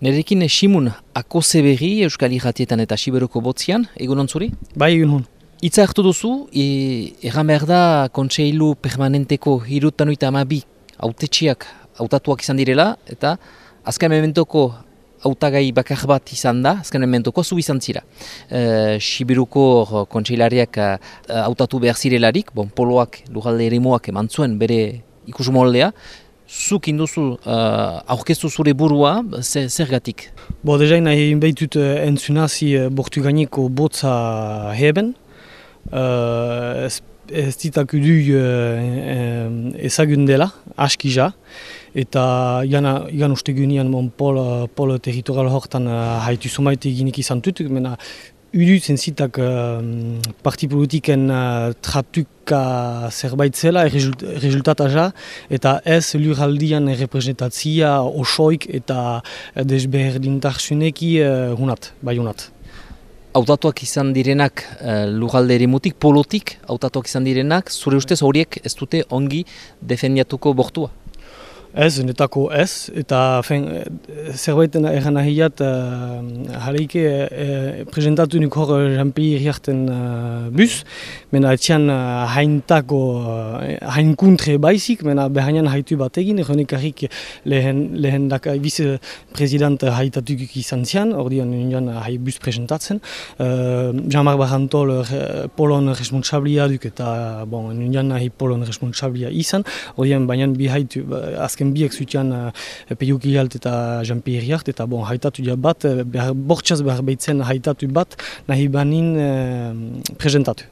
Nerekin Simun Akose berri Euskal Irratietan eta Siberoko botzian, egun ontzuri? Bai, egun hon. Itza hartu duzu, e, erran behar da kontseilu permanenteko hirutan oita amabi autetxiak autatuak izan direla, eta azken mementoko autagai bakar bat izan da, azken mementoko zu izan zira. E, Sibiruko kontseilariak hautatu behar zirelarik, bon, poloak, lugalde erimuak eman zuen bere ikus moldea, zuk induzu uh, aurkeztu zure burua, zergatik? Bo, deja nahi behitut uh, entzunazi uh, bortu gaineko botza heben. Uh, ez, ez ditak udu uh, ezagun dela, aski ja. Eta igan, igan uste gunean mon pol, pol territorial hortan uh, haitu sumaite eginik izan tutuk, mena Udu zenzitak uh, parti politiken uh, tratuka zerbait zela, rezultata ja, eta ez lurraldian representatzia osoik eta desberdintarsuneki uh, hunat, bai hunat. Autatuak izan direnak uh, lurralde erimutik, polotik, autatuak izan direnak, zure ustez horiek ez dute ongi defendiatuko bortua? Ez, netako ez, eta fen, zerbait egan nahiat uh, jaleike uh, presentatu nik hor jampi irriarten uh, bus, mena etxean uh, haintako uh, hainkuntre baizik, mena behainan haitu bat egin, egonik harrik lehen, lehen daka vice-president haitatuk izan zian, hor dian hai bus presentatzen. Uh, Jean-Marc Barantol uh, polon responsablia duk eta bon, nian hai polon responsablia izan, hor dian baina bi haitu uh, azken biek zutian uh, Peiuki eta Jean-Pierre eta bon, haitatu ja bat, uh, behar, bortxaz behar behitzen haitatu bat, nahi banin uh, presentatu.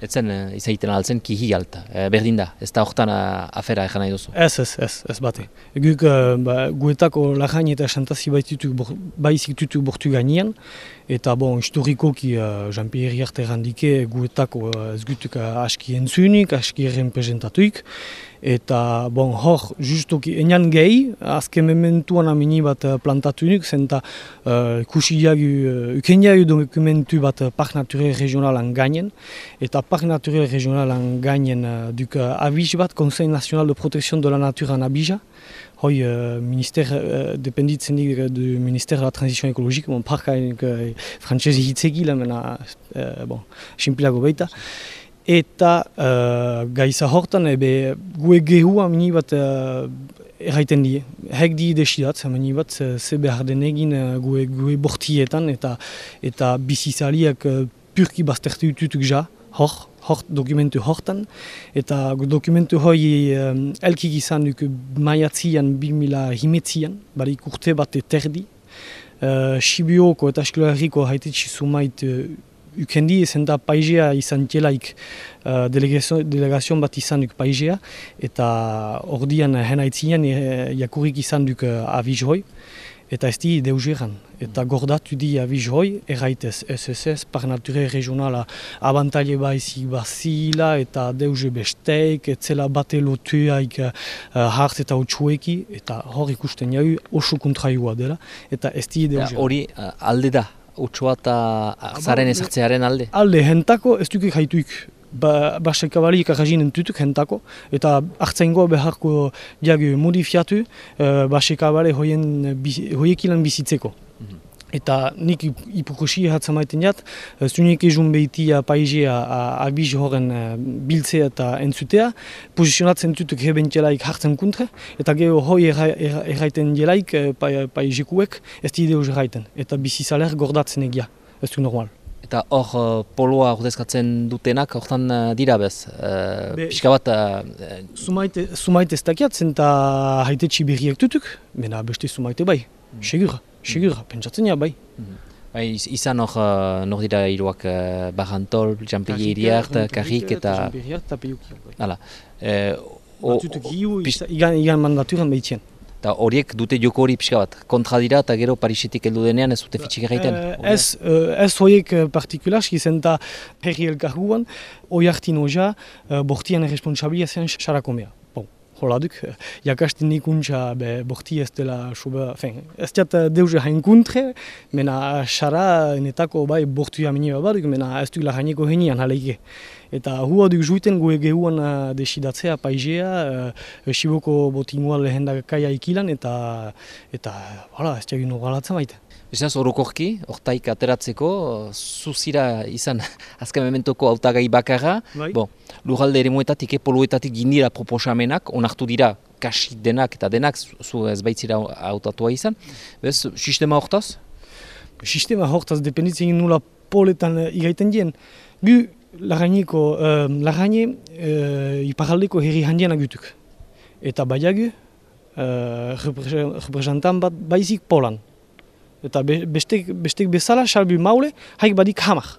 Etzen uh, izaiten altzen kihi alta, berdin da, ez da hortan uh, afera egan nahi duzu? Ez, ez, ez, ez bate. Guk uh, ba, guetako lahain eta xantazi baizik tutu bortu gainean, eta bon, historikoki uh, Jean-Pierre Riarte errandike guetako uh, ez gutuk uh, aski entzunik, aski erren presentatuik, eta bon, hor, justuki, enian gehi, azken mementuan amini bat uh, plantatunik, zenta uh, kusi jagu, uh, dokumentu bat uh, Park Naturel Regionalan gainen, eta Park Naturel Regionalan gainen uh, duk uh, abiz bat, Conseil National de Protection de la Nature an Abija, hoi uh, minister, uh, dependitzen dik du Ministère de la Transition Écologique, bon, parka uh, frantzesi hitzegila, mena, uh, bon, simpilago beita, eta uh, gaiza hortan ebe gue gehu amini bat uh, erraiten die. Hek di desidat, amini bat ze behar den egin uh, gue, gue bortietan eta eta bizizaliak uh, purki baztertu ututuk ja, hor, hor dokumentu hortan. Eta dokumentu hoi um, elkik izan duk maiatzian, bimila himetzian, barik urte bat eterdi. Uh, Sibioko eta Eskolariko haititsi sumait ukendi ezen da paizea izan telaik uh, delegazion bat izan duk paizea eta ordian hena itzinean e, jakurik izan duk uh, aviz hoi eta ez di deugeran eta gordatu di aviz hoi erraitez SSS par nature regionala abantaile baizik bazila eta deuge besteik etzela bate lotuaik uh, hart eta utxueki eta hor ikusten jau oso kontraioa dela. Eta ez di deugeran. Hori alde da utxoa eta zaren ezartzearen alde? Alde, hentako ez dukik haituik. Ba, Baseka bali ikakazin entutuk hentako. Eta hartzaingoa beharko diagu modifiatu uh, Baseka bali hoiek ilan bizitzeko. Mhm. Eta nik ipukosi hatzen maiten jat, zunik ezun behitia paizea abiz horren biltzea eta entzutea, posizionatzen dutuk hebentelaik hartzen kuntre, eta geho hoi erraiten jelaik paizekuek ez di ideoz erraiten, eta bizizaler gordatzen egia, ez du normal. Eta hor poloa ordezkatzen dutenak hortan dira bez, uh, pixka bat... Uh, sumaite ez dakiat, zenta haite txiberriak dutuk, mena beste sumaite bai, mm. segur. Sigur, pentsatzen ja, bai. Mm Bai, izan hor, uh, nor dira iruak uh, Barantol, Jean-Pierre Iriart, Karrik eta... Jean-Pierre eta Peiuki. Hala. Eh, Batutuk hiu, igan, igan mandaturan behitzen. Eta horiek dute joko hori pixka bat, kontra dira eta gero Parisetik heldu denean ez dute fitxik egiten? Uh, ez, uh, ez horiek partikularski zen eta herri elkarguan, hori hartin hoja, uh, bortian responsabilia zen xarakomea holaduk, jakasten ikuntza be borti ez dela suba, fen, ez diat eh, deuze hain kuntre, mena xara netako bai bortu jamini baduk, mena ez duk la haineko henian haleike. Eta hua duk juiten gue gehuan uh, desidatzea paizea, uh, siboko botingua lehendakaia ikilan, eta, eta hala, ez txagin galatzen baita. Beraz, orokorki, ortaik ateratzeko, zuzira izan azken mementoko autagai bakarra. Bai. Bon, Lugalde ere muetatik, epoluetatik gindira proposamenak, onartu dira kasi denak eta denak, zu ez baitzira autatua izan. Bez, sistema hortaz? Sistema hortaz dependitzen nula poletan uh, igaiten dien. Gu, lagaineko, uh, lagaine uh, iparaldeko herri handiena gutuk. Eta baiagu, uh, representan bat baizik polan. Eta be, bestek, bestek bezala, salbi maule, haik badik hamar.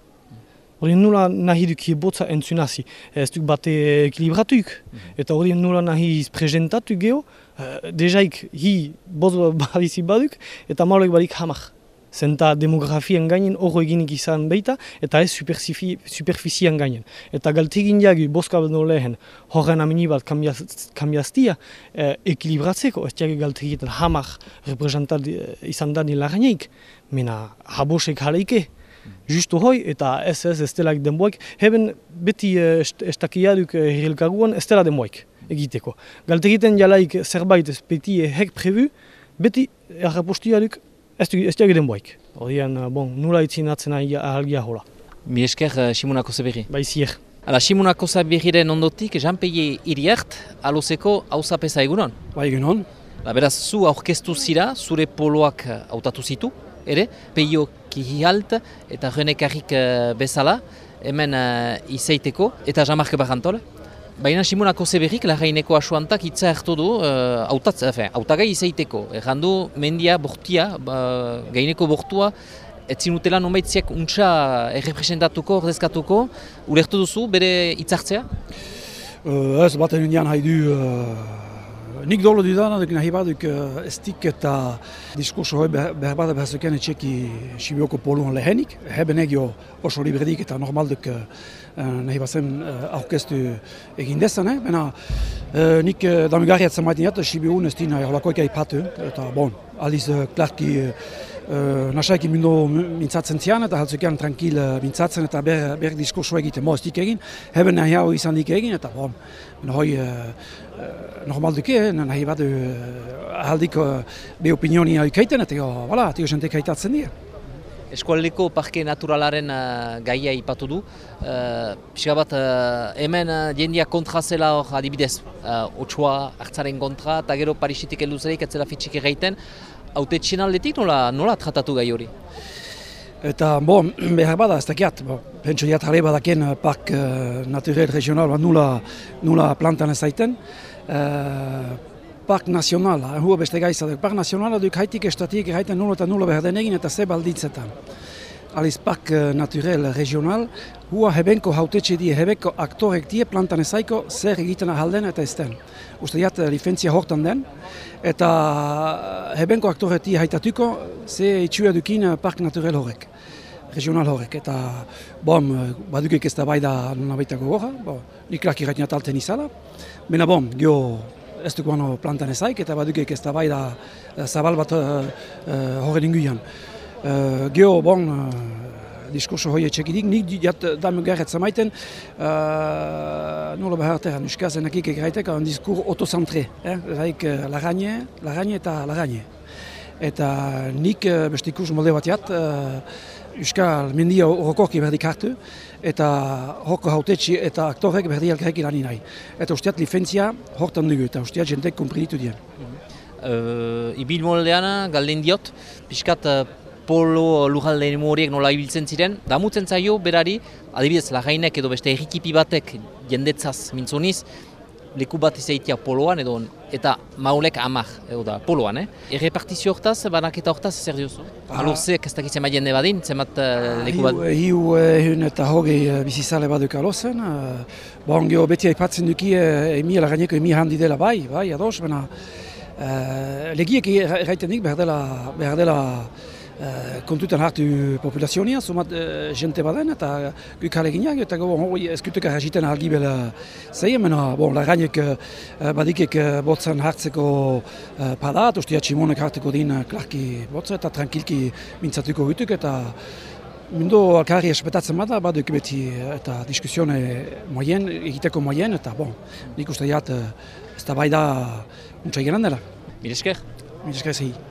Hori nula nahi duk botza entzunazi, ez duk bate ekilibratuik. Eta hori nula nahi prezentatu geho, uh, dejaik hi botz badizi baduk, eta maulek badik hamar. Zenta demografien gainen hori eginik izan beita, eta ez superfizian gainen. Eta galtegin jagu, boska beno lehen, horren amini bat kambiaztia, eh, ekilibratzeko, ez diagik galtegiten hamar representat izan da nila gaineik, mena habosek jaleike. Justo hoi, eta ez ez ez delak denboik, heben beti uh, estakiaduk uh, hirilkaguan ez dela denboik egiteko. Galtegiten jalaik zerbait ez beti hek prebu, beti errapostiaduk ez dugu denboik. Hodian, bon, nula itzinatzen ahalgia hola. Mi esker uh, Simonako Zeberri. Bai zier. Ala, Simonako Zeberriren ondotik, Jean-Peie Iriart, alozeko hauzapeza egunon? Bai egunon. La, beraz, zu aurkeztu zira, zure poloak hautatu zitu, ere, peio kihalt eta renekarrik uh, bezala, hemen uh, izeiteko, eta Jean-Marc Barantol. Baina Simonako Zeberrik, lagaineko asuantak hitza hartu du, uh, autatz, efe, autagai izeiteko. Errandu, mendia, bortia, ba, gaineko bortua, etzin utela nonbaitziak untsa errepresentatuko, ordezkatuko, ulertu duzu bere hitzartzea? Uh, ez baten indian haidu uh, nik dolo dudan, duk nahi baduk uh, estik eta diskurso hoi behar bada behar etxeki Sibioko poluan lehenik. Heben egio oso libredik eta normalduk uh, nahi bazen aurkeztu egin dezan, eh? Bena, nik damigarriatzen maiten jat, Sibiun ez dina holakoik aipatu, eta bon, aliz uh, klarki uh, Uh, Nasaik imundo mintzatzen zian eta haltzukean tranquil uh, mintzatzen eta ber, ber diskurso egiten mo egin. Heben nahi hau izan dik egin eta bon, hoi uh, uh, normal duke, eh? nahi badu uh, ahaldik uh, be opinioni hau ikaiten eta voilà, tio jente kaitatzen dira. Eskualdeko parke naturalaren uh, gaia ipatu du. Uh, bat, uh, hemen uh, jendia kontra zela hor adibidez, uh, otxoa hartzaren kontra, eta gero Parisitik eluzerik etzela fitxik egiten. Haute aldetik nola, nola tratatu gai hori? Eta, bo, behar bada, ez dakiat, bo, pentsu diat jare badaken park uh, naturel regional, ba, nula, nula plantan ez daiten. Uh, park nazionala, hua beste gaisa park nazionala duk haitik estatik haiten nula eta nula behar den egin eta ze balditzetan. Aliz park naturel regional, hua hebenko hautetxe die, hebenko aktorek die plantan ezaiko zer egiten ahalden eta ez den. Uste diat, licentzia hortan den, eta hebenko aktorek haitatuko, ze itxua dukin park naturel horrek, regional horrek. Eta, bom, badukek ez da bai da nuna baitako gorra, bo, nik laki irratinat alten izala. Bena bom, gio ez duk plantan ezaik, eta badukek ez da bai da zabal bat uh, uh, horren inguian. Uh, Geo, bon, uh, diskurso hoi etxekidik, nik jat damu garret zamaiten, uh, nola behar terra, nuskazen akik egraitek, un diskur otocentre, eh? Raik uh, lagagne, lagagne eta lagagne. Eta nik uh, beste ikus molde bat jat, uh, Euskal mendia horrokorki berdik hartu, eta horko hautetxi eta aktorek berdi alkarek irani nahi. Eta usteat licentzia hortan dugu, eta usteat jentek komprenitu dien. Uh, Ibil moldean, galden diot, pixkat polo lujalde horiek nola ibiltzen ziren, damutzen zaio berari, adibidez lagainek edo beste errikipi batek jendetzaz mintzoniz, leku bat izaitia poloan edo eta maulek amak edo da poloan, eh? Errepartizio hortaz, banaketa hortaz zer diozu? Ah. Alor ze, kastak izan jende badin, zemat uh, leku bat? Hiu ehun eta hogei uh, bizizale baduk alozen. Uh, bon, geho beti aipatzen duki uh, emi lagaineko emi handi dela bai, bai, ados, baina uh, legiek erraiten dik behar dela, behar dela Uh, kontutan hartu populazionia, sumat uh, jente baden, eta guk aleginak, eta go, hori eskutuk arraziten algibela zeien, mena, bon, lagainek uh, badikek uh, botzan hartzeko uh, padat, ostia tximonek hartzeko din uh, klarki botza, eta tranquilki mintzatuko gutuk, eta mundu alkarri espetatzen bada, bat duk beti eta diskusione moien, egiteko moien, eta bon, nik uste diat ez da bai da untsa dela. Mil esker? Mil esker